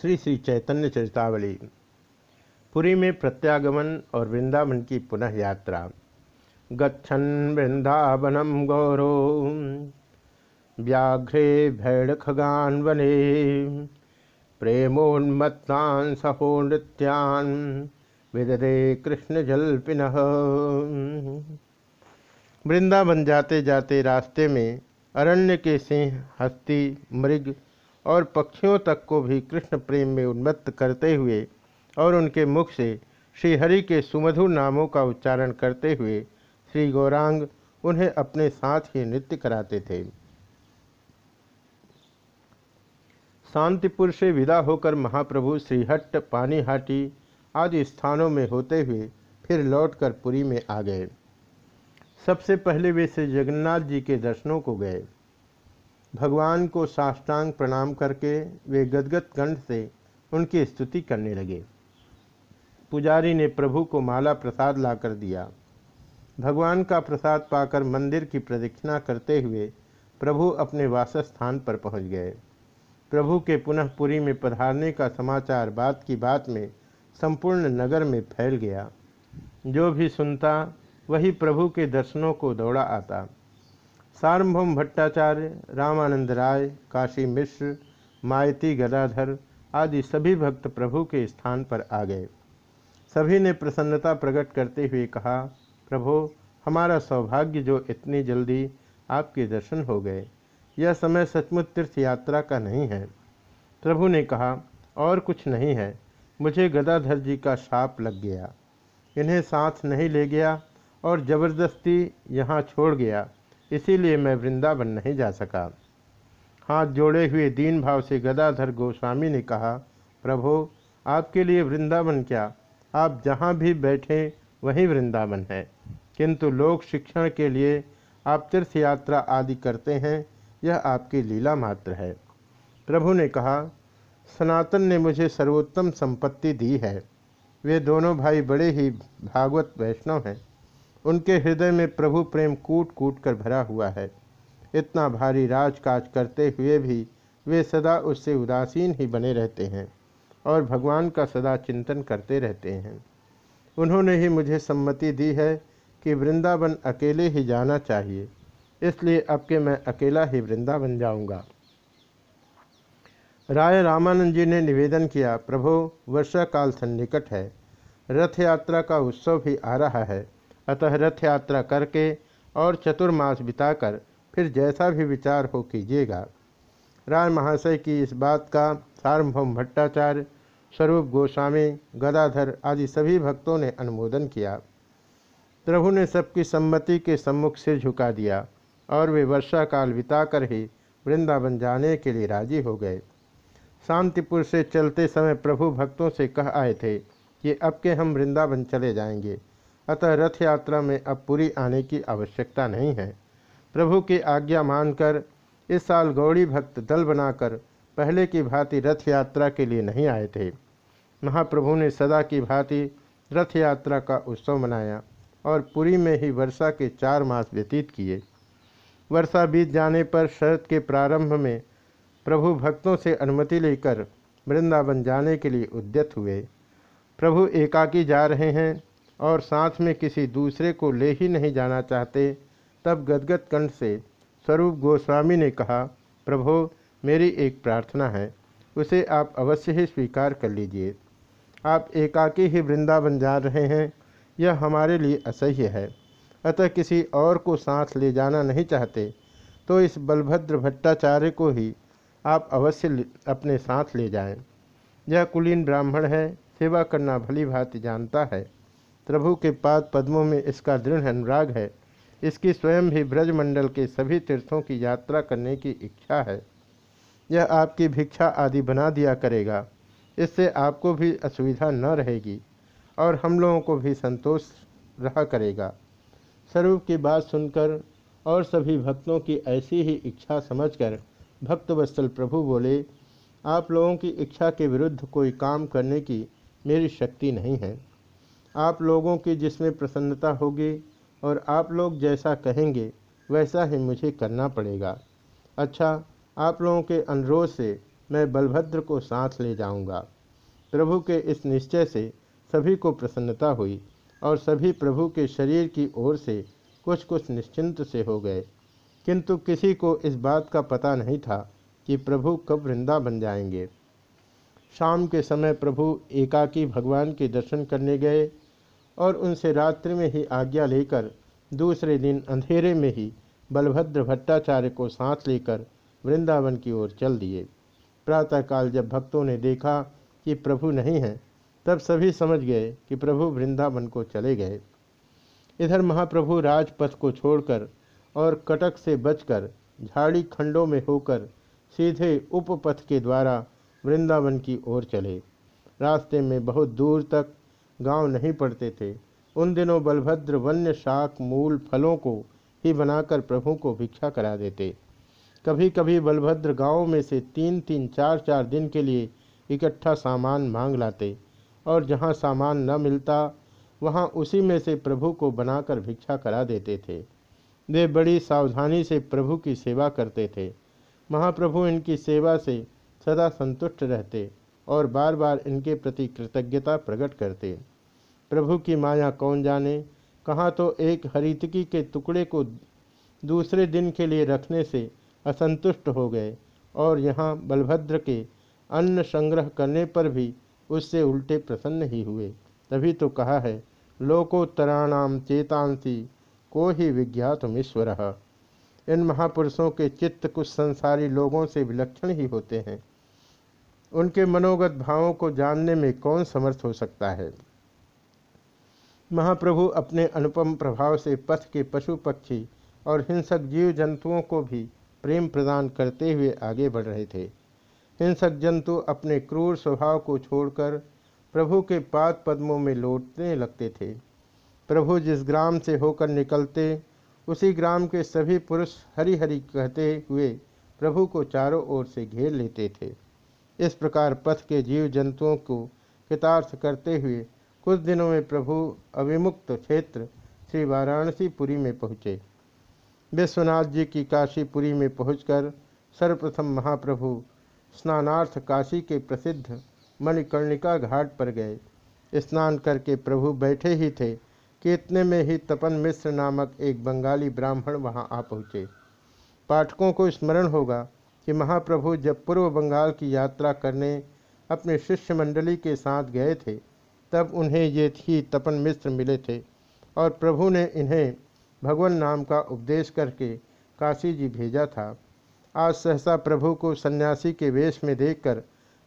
श्री श्री चैतन्य चरितावली। पुरी में प्रत्यागमन और वृंदावन की पुनः यात्रा। गच्छन वृंदावनम गौरो। व्याघ्रे भैड़ खगान वने। प्रेमोन्मत्तान सहो नृत्यान। विदरे कृष्ण जल्पिन वृंदावन जाते जाते रास्ते में अरण्य के सिंह, हस्ती, मृग और पक्षियों तक को भी कृष्ण प्रेम में उन्मत्त करते हुए और उनके मुख से श्रीहरि के सुमधुर नामों का उच्चारण करते हुए श्री गौरांग उन्हें अपने साथ ही नृत्य कराते थे। शांतिपुर से विदा होकर महाप्रभु श्रीहट्ट, पानीहाटी आदि स्थानों में होते हुए फिर लौटकर पुरी में आ गए। सबसे पहले वे श्री जगन्नाथ जी के दर्शनों को गए। भगवान को साष्टांग प्रणाम करके वे गदगद कंठ से उनकी स्तुति करने लगे। पुजारी ने प्रभु को माला प्रसाद लाकर दिया। भगवान का प्रसाद पाकर मंदिर की प्रदक्षिणा करते हुए प्रभु अपने वासस्थान पर पहुँच गए। प्रभु के पुनः पुरी में पधारने का समाचार बात की बात में संपूर्ण नगर में फैल गया। जो भी सुनता, वही प्रभु के दर्शनों को दौड़ा आता। सार्वभौम भट्टाचार्य, रामानंद राय, काशी मिश्र, मायती गदाधर आदि सभी भक्त प्रभु के स्थान पर आ गए। सभी ने प्रसन्नता प्रकट करते हुए कहा, प्रभु, हमारा सौभाग्य जो इतनी जल्दी आपके दर्शन हो गए, यह समय सचमुच तीर्थ यात्रा का नहीं है प्रभु ने कहा, और कुछ नहीं है, मुझे गदाधर जी का शाप लग गया। इन्हें साथ नहीं ले गया और ज़बरदस्ती यहाँ छोड़ गया। इसीलिए मैं वृंदावन नहीं जा सका। हाथ जोड़े हुए दीन भाव से गदाधर गोस्वामी ने कहा, प्रभु, आपके लिए वृंदावन क्या? आप जहाँ भी बैठे, वहीं वृंदावन है। किंतु लोक शिक्षण के लिए आप तीर्थ यात्रा आदि करते हैं, यह आपकी लीला मात्र है। प्रभु ने कहा, सनातन ने मुझे सर्वोत्तम संपत्ति दी है। वे दोनों भाई बड़े ही भागवत वैष्णव हैं। उनके हृदय में प्रभु प्रेम कूट कूट कर भरा हुआ है। इतना भारी राजकाज करते हुए भी वे सदा उससे उदासीन ही बने रहते हैं और भगवान का सदा चिंतन करते रहते हैं। उन्होंने ही मुझे सम्मति दी है कि वृंदावन अकेले ही जाना चाहिए, इसलिए अब के मैं अकेला ही वृंदावन जाऊँगा। राय रामानंद जी ने निवेदन किया, प्रभु वर्षा काल सन्निकट है, रथ यात्रा का उत्सव भी आ रहा है। अतः रथ यात्रा करके और चतुर्मास बिताकर फिर जैसा भी विचार हो कीजिएगा। राय महाशय की इस बात का सार्वभौम भट्टाचार्य, स्वरूप गोस्वामी, गदाधर आदि सभी भक्तों ने अनुमोदन किया। प्रभु ने सबकी सम्मति के सम्मुख सिर झुका दिया और वे वर्षा काल बिताकर ही वृंदावन जाने के लिए राज़ी हो गए। शांतिपुर से चलते समय प्रभु भक्तों से कह आए थे कि अब के हम वृंदावन चले जाएँगे। अतः रथ यात्रा में अब पूरी आने की आवश्यकता नहीं है। प्रभु की आज्ञा मानकर इस साल गौड़ी भक्त दल बनाकर पहले की भांति रथ यात्रा के लिए नहीं आए थे। महाप्रभु ने सदा की भांति रथ यात्रा का उत्सव मनाया और पुरी में ही वर्षा के चार मास व्यतीत किए। वर्षा बीत जाने पर शरद के प्रारंभ में प्रभु भक्तों से अनुमति लेकर वृंदावन जाने के लिए उद्यत हुए। प्रभु एकाकी जा रहे हैं और साथ में किसी दूसरे को ले ही नहीं जाना चाहते, तब गदगद कंठ से स्वरूप गोस्वामी ने कहा, प्रभो, मेरी एक प्रार्थना है, उसे आप अवश्य ही स्वीकार कर लीजिए। आप एकाकी ही वृंदावन जा रहे हैं, यह हमारे लिए असह्य है। अतः किसी और को साथ ले जाना नहीं चाहते तो इस बलभद्र भट्टाचार्य को ही आप अवश्य अपने साथ ले जाएँ। यह कुलीन ब्राह्मण है, सेवा करना भली भांति जानता है। प्रभु के पाद पद्मों में इसका दृढ़ अनुराग है। इसकी स्वयं भी ब्रजमंडल के सभी तीर्थों की यात्रा करने की इच्छा है। यह आपकी भिक्षा आदि बना दिया करेगा। इससे आपको भी असुविधा न रहेगी और हम लोगों को भी संतोष रहा करेगा। स्वरूप की बात सुनकर और सभी भक्तों की ऐसी ही इच्छा समझकर भक्तवत्सल प्रभु बोले, आप लोगों की इच्छा के विरुद्ध कोई काम करने की मेरी शक्ति नहीं है। आप लोगों की जिसमें प्रसन्नता होगी और आप लोग जैसा कहेंगे, वैसा ही मुझे करना पड़ेगा। अच्छा आप लोगों के अनुरोध से मैं बलभद्र को साथ ले जाऊँगा। प्रभु के इस निश्चय से सभी को प्रसन्नता हुई और सभी प्रभु के शरीर की ओर से कुछ कुछ निश्चिंत से हो गए। किंतु किसी को इस बात का पता नहीं था कि प्रभु कब वृंदा बन जाएँगे। शाम के समय प्रभु एकाकी भगवान के दर्शन करने गए और उनसे रात्रि में ही आज्ञा लेकर, दूसरे दिन अंधेरे में ही बलभद्र भट्टाचार्य को साथ लेकर वृंदावन की ओर चल दिए। प्रातःकाल जब भक्तों ने देखा कि प्रभु नहीं हैं, तब सभी समझ गए कि प्रभु वृंदावन को चले गए। इधर महाप्रभु राजपथ को छोड़कर और कटक से बचकर झाड़ी खंडों में होकर सीधे उपपथ के द्वारा वृंदावन की ओर चले। रास्ते में बहुत दूर तक गाँव नहीं पड़ते थे। उन दिनों बलभद्र वन्य शाक, मूल फलों को ही बनाकर प्रभु को भिक्षा करा देते। कभी कभी बलभद्र गाँव में से तीन तीन, चार चार दिन के लिए इकट्ठा सामान मांग लाते और जहाँ सामान न मिलता, वहाँ उसी में से प्रभु को बनाकर भिक्षा करा देते थे। वे बड़ी सावधानी से प्रभु की सेवा करते थे। महाप्रभु इनकी सेवा से सदा संतुष्ट रहते और बार बार इनके प्रति कृतज्ञता प्रकट करते। प्रभु की माया कौन जाने? कहाँ तो एक हरितकी के टुकड़े को दूसरे दिन के लिए रखने से असंतुष्ट हो गए और यहाँ बलभद्र के अन्न संग्रह करने पर भी उससे उल्टे प्रसन्न ही हुए। तभी तो कहा है लोकोत्तराणाम चेतांसी को ही विज्ञातमीश्वर इन महापुरुषों के चित्त कुछ संसारी लोगों से विलक्षण ही होते हैं। उनके मनोगत भावों को जानने में कौन समर्थ हो सकता है? महाप्रभु अपने अनुपम प्रभाव से पथ के पशु पक्षी और हिंसक जीव जंतुओं को भी प्रेम प्रदान करते हुए आगे बढ़ रहे थे। हिंसक जंतु अपने क्रूर स्वभाव को छोड़कर प्रभु के पाद पद्मों में लौटने लगते थे। प्रभु जिस ग्राम से होकर निकलते, उसी ग्राम के सभी पुरुष हरि हरि कहते हुए प्रभु को चारों ओर से घेर लेते थे। इस प्रकार पथ के जीव जंतुओं को कृतार्थ करते हुए कुछ दिनों में प्रभु अविमुक्त क्षेत्र श्री वाराणसीपुरी में पहुँचे। विश्वनाथ जी की काशीपुरी में पहुंचकर सर्वप्रथम महाप्रभु स्नानार्थ काशी के प्रसिद्ध मणिकर्णिका घाट पर गए। स्नान करके प्रभु बैठे ही थे कि इतने में ही तपन मिश्र नामक एक बंगाली ब्राह्मण वहाँ आ पहुँचे। पाठकों को स्मरण होगा कि महाप्रभु जब पूर्व बंगाल की यात्रा करने अपने शिष्य मंडली के साथ गए थे तब उन्हें ये ही तपन मिश्र मिले थे। और प्रभु ने इन्हें भगवान नाम का उपदेश करके काशी जी भेजा था। आज सहसा प्रभु को सन्यासी के वेश में देखकर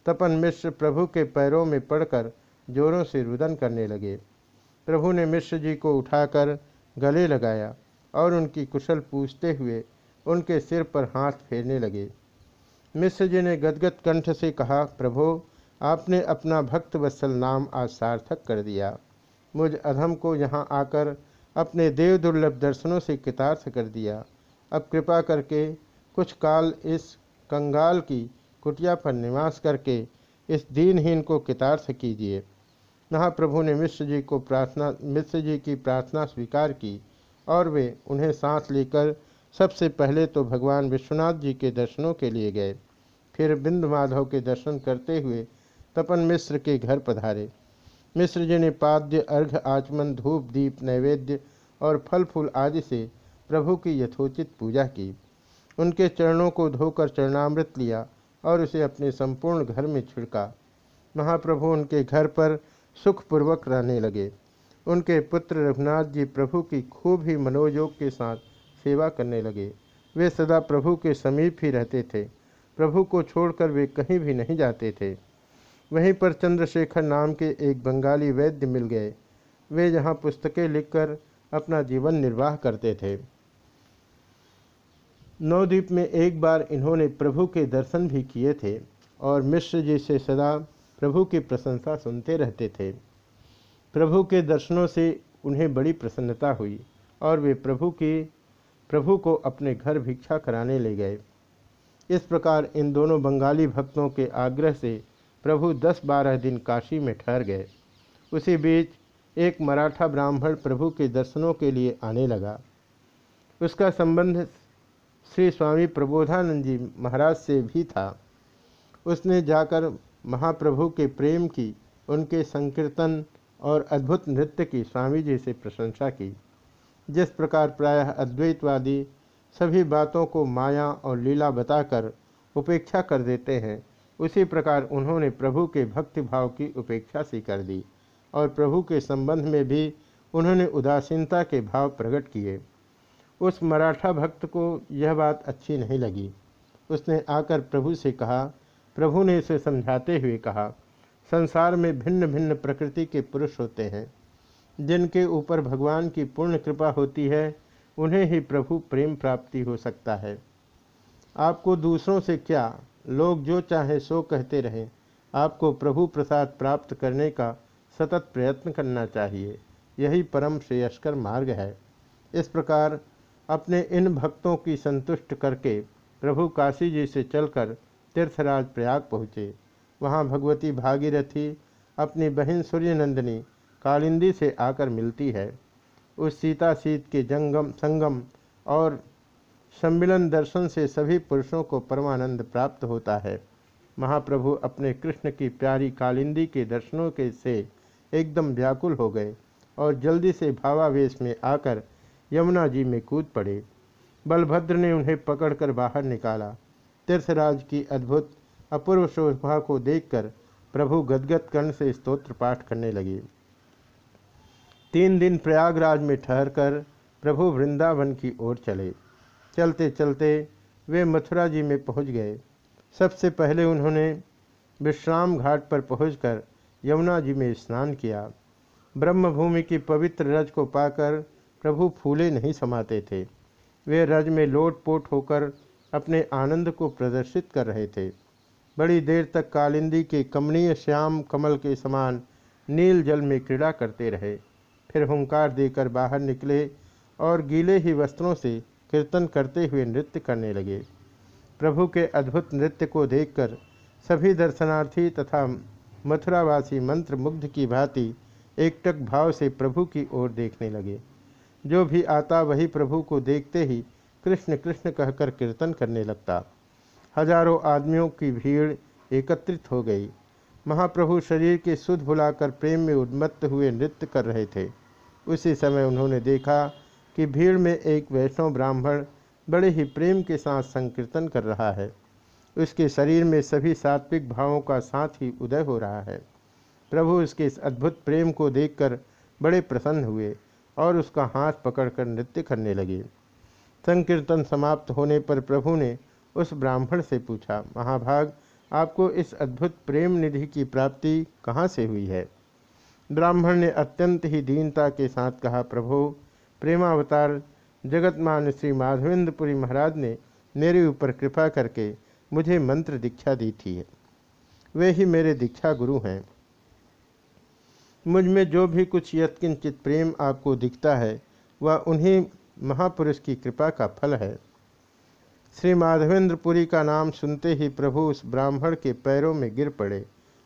तपन मिश्र प्रभु के पैरों में पड़कर जोरों से रुदन करने लगे। प्रभु ने मिश्र जी को उठाकर गले लगाया और उनकी कुशल पूछते हुए उनके सिर पर हाथ फेरने लगे। मिश्र जी ने गदगद कंठ से कहा, प्रभु आपने अपना भक्त वत्सल नाम आज सार्थक कर दिया। मुझ अधम को यहाँ आकर अपने देव दुर्लभ दर्शनों से कृतार्थ कर दिया। अब कृपा करके कुछ काल इस कंगाल की कुटिया पर निवास करके इस दीनहीन को कृतार्थ कीजिए। महाप्रभु ने मिश्र जी को प्रार्थना मिश्र जी की प्रार्थना स्वीकार की और वे उन्हें सांस लेकर सबसे पहले तो भगवान विश्वनाथ जी के दर्शनों के लिए गए। फिर बिंद माधव के दर्शन करते हुए तपन मिश्र के घर पधारे। मिश्र जी ने पाद्य, अर्घ, आचमन, धूप, दीप, नैवेद्य और फल फूल आदि से प्रभु की यथोचित पूजा की। उनके चरणों को धोकर चरणामृत लिया और उसे अपने संपूर्ण घर में छिड़का। महाप्रभु उनके घर पर सुखपूर्वक रहने लगे। उनके पुत्र रघुनाथ जी प्रभु की खूब ही मनोयोग के साथ सेवा करने लगे। वे सदा प्रभु के समीप ही रहते थे। प्रभु को छोड़कर वे कहीं भी नहीं जाते थे। वहीं पर चंद्रशेखर नाम के एक बंगाली वैद्य मिल गए। वे यहाँ पुस्तकें लिखकर अपना जीवन निर्वाह करते थे। नवद्वीप में एक बार इन्होंने प्रभु के दर्शन भी किए थे और मिश्र जी से सदा प्रभु की प्रशंसा सुनते रहते थे। प्रभु के दर्शनों से उन्हें बड़ी प्रसन्नता हुई और वे प्रभु की, प्रभु को अपने घर भिक्षा कराने ले गए। इस प्रकार इन दोनों बंगाली भक्तों के आग्रह से प्रभु दस बारह दिन काशी में ठहर गए। उसी बीच एक मराठा ब्राह्मण प्रभु के दर्शनों के लिए आने लगा। उसका संबंध श्री स्वामी प्रबोधानंद जी महाराज से भी था। उसने जाकर महाप्रभु के प्रेम की, उनके संकीर्तन और अद्भुत नृत्य की स्वामी जी से प्रशंसा की। जिस प्रकार प्रायः अद्वैतवादी सभी बातों को माया और लीला बताकर उपेक्षा कर देते हैं उसी प्रकार उन्होंने प्रभु के भक्ति भाव की उपेक्षा सी कर दी और प्रभु के संबंध में भी उन्होंने उदासीनता के भाव प्रकट किए। उस मराठा भक्त को यह बात अच्छी नहीं लगी। उसने आकर प्रभु से कहा, प्रभु ने इसे समझाते हुए कहा, संसार में भिन्न भिन्न प्रकृति के पुरुष होते हैं। जिनके ऊपर भगवान की पूर्ण कृपा होती है, उन्हें ही प्रभु प्रेम प्राप्ति हो सकता है। आपको दूसरों से क्या लोग जो चाहे सो कहते रहें। आपको प्रभु प्रसाद प्राप्त करने का सतत प्रयत्न करना चाहिए। यही परम श्रेयस्कर मार्ग है। इस प्रकार अपने इन भक्तों की संतुष्ट करके प्रभु काशी जी से चलकर तीर्थराज प्रयाग पहुँचे। वहाँ भगवती भागीरथी, अपनी बहन सूर्यनंदिनी कालिंदी से आकर मिलती है। उस सीता सीत के जंगम संगम और सम्मिलन दर्शन से सभी पुरुषों को परमानंद प्राप्त होता है। महाप्रभु अपने कृष्ण की प्यारी कालिंदी के दर्शनों के से एकदम व्याकुल हो गए और जल्दी से भावावेश में आकर यमुना जी में कूद पड़े। बलभद्र ने उन्हें पकड़कर बाहर निकाला। तीर्थराज की अद्भुत, अपूर्व शोभा को देखकर प्रभु गदगद कर्ण से स्तोत्र पाठ करने लगे। तीन दिन प्रयागराज में ठहरकर प्रभु वृंदावन की ओर चले। चलते चलते वे मथुरा जी में पहुँच गए। सबसे पहले उन्होंने विश्राम घाट पर पहुंचकर यमुना जी में स्नान किया। ब्रह्मभूमि की पवित्र रज को पाकर प्रभु फूले नहीं समाते थे। वे रज में लोटपोट होकर अपने आनंद को प्रदर्शित कर रहे थे। बड़ी देर तक कालिंदी के कमनीय श्याम कमल के समान नील जल में क्रीड़ा करते रहे। फिर हुंकार देकर बाहर निकले और गीले ही वस्त्रों से कीर्तन करते हुए नृत्य करने लगे। प्रभु के अद्भुत नृत्य को देखकर सभी दर्शनार्थी तथा मथुरावासी मंत्र मुग्ध की भांति एकटक भाव से प्रभु की ओर देखने लगे। जो भी आता वही प्रभु को देखते ही कृष्ण कृष्ण कहकर कीर्तन करने लगता। हज़ारों आदमियों की भीड़ एकत्रित हो गई। महाप्रभु शरीर के सुध भुलाकर प्रेम में उन्मत्त हुए नृत्य कर रहे थे। उसी समय उन्होंने देखा कि भीड़ में एक वैष्णव ब्राह्मण बड़े ही प्रेम के साथ संकीर्तन कर रहा है। उसके शरीर में सभी सात्विक भावों का साथ ही उदय हो रहा है। प्रभु उसके इस अद्भुत प्रेम को देखकर बड़े प्रसन्न हुए और उसका हाथ पकड़कर नृत्य करने लगे। संकीर्तन समाप्त होने पर प्रभु ने उस ब्राह्मण से पूछा, महाभाग, आपको इस अद्भुत प्रेम निधि की प्राप्ति कहाँ से हुई है? ब्राह्मण ने अत्यंत ही दीनता के साथ कहा, प्रभु प्रेमावतार जगतमान श्री माधवेंद्रपुरी महाराज ने मेरे ऊपर कृपा करके मुझे मंत्र दीक्षा दी थी। वे ही मेरे दीक्षा गुरु हैं। मुझमें जो भी कुछ यत्किंचित प्रेम आपको दिखता है, वह उन्हीं महापुरुष की कृपा का फल है। श्री माधवेंद्रपुरी का नाम सुनते ही प्रभु उस ब्राह्मण के पैरों में गिर पड़े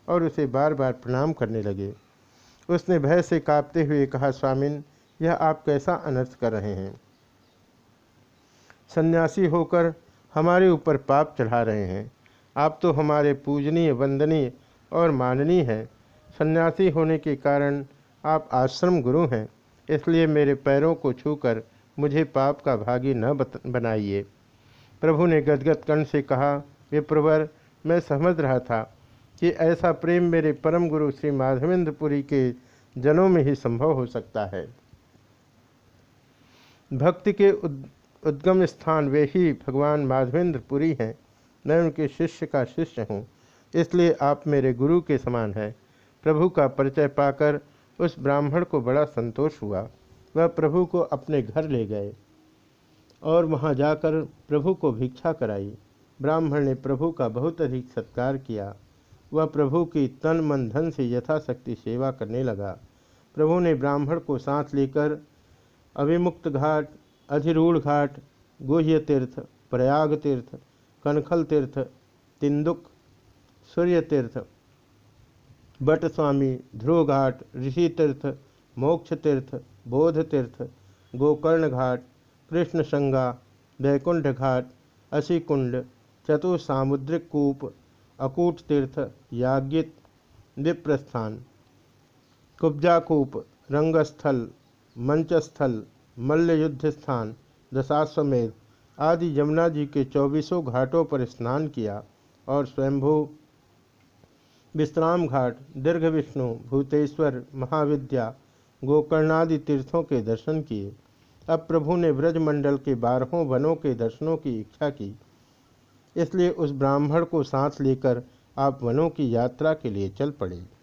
और उसे बार बार प्रणाम करने लगे। उसने भय से कांपते हुए कहा, स्वामिन यह आप कैसा अनर्थ कर रहे हैं? सन्यासी होकर हमारे ऊपर पाप चढ़ा रहे हैं। आप तो हमारे पूजनीय, वंदनीय और माननीय हैं। सन्यासी होने के कारण आप आश्रम गुरु हैं, इसलिए मेरे पैरों को छूकर मुझे पाप का भागी न बनाइए। प्रभु ने गदगद कर्ण से कहा, विप्रवर, मैं समझ रहा था कि ऐसा प्रेम मेरे परम गुरु श्री माधवेंद्रपुरी के जनों में ही संभव हो सकता है। भक्ति के उद्गम स्थान वे ही भगवान माधवेंद्रपुरी हैं। मैं उनके शिष्य का शिष्य हूँ, इसलिए आप मेरे गुरु के समान हैं। प्रभु का परिचय पाकर उस ब्राह्मण को बड़ा संतोष हुआ। वह प्रभु को अपने घर ले गए और वहाँ जाकर प्रभु को भिक्षा कराई। ब्राह्मण ने प्रभु का बहुत अधिक सत्कार किया। वह प्रभु की तन मन धन से यथाशक्ति सेवा करने लगा। प्रभु ने ब्राह्मण को साथ लेकर अभिमुक्त घाट अधिरूढ़ घाट, गुह्य तीर्थ, प्रयाग तीर्थ, कनखल तीर्थ, तिंदुक, सूर्य तीर्थ भट्ट स्वामी ध्रुव घाट, ऋषि तीर्थ, मोक्ष तीर्थ, बोध तीर्थ, गोकर्ण घाट, कृष्ण संगा, वैकुंठ घाट, असीकुंड चतुसामुद्रिक कूप, अकूट तीर्थ याज्ञित विप्रस्थान कुब्जाकूप रंगस्थल मंचस्थल मल्ल युद्ध स्थान दशाश्वमेध आदि यमुना जी के चौबीसों घाटों पर स्नान किया और स्वयंभू विश्राम घाट, दीर्घ विष्णु, भूतेश्वर, महाविद्या, गोकर्णादि तीर्थों के दर्शन किए। अब प्रभु ने ब्रजमंडल के बारहों वनों के दर्शनों की इच्छा की। इसलिए उस ब्राह्मण को साथ लेकर आप वनों की यात्रा के लिए चल पड़े।